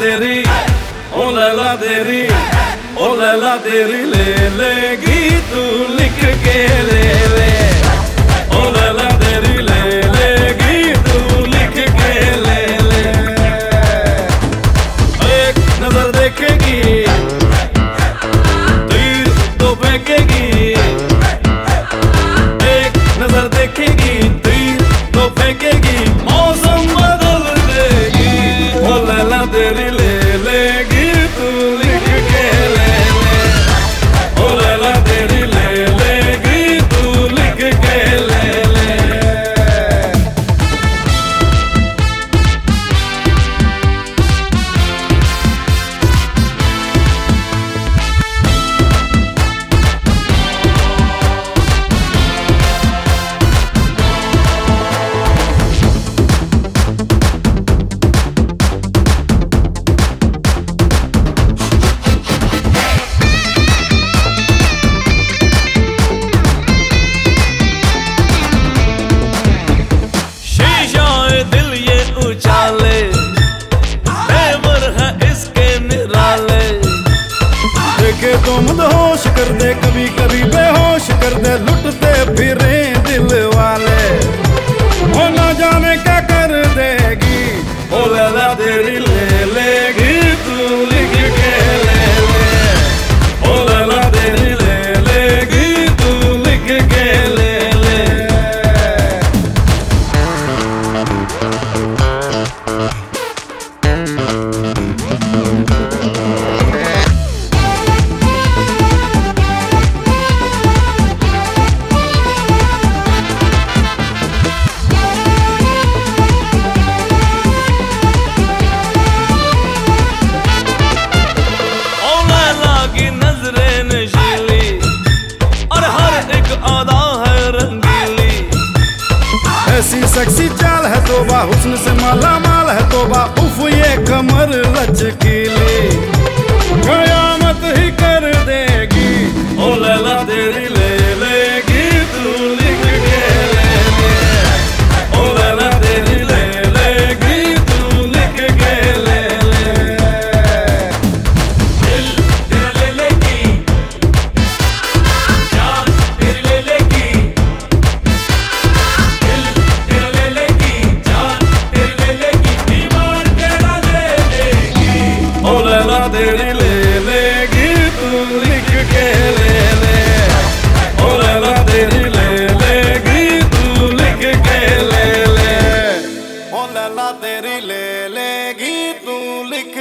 तेरी ओ लैला तेरी ओ लैला तेरी ले लेगी तू लिख के ले ले। देखे तो होश कर दे कभी कभी बेहोश कर दे, लुटते फिरे दिल वाले। हो ना जाने क्या कर देगी, ओ लला तेरी ले। सेक्सी चाल है तोबा हुस्न से माला माल है तोबा उफ, ये कमर लचकीली। कयामत ही कर देगी ओ लैला तेरी ले लेगी तू लिख के ले ले ओ लैला तेरी ले लेगी तू लिख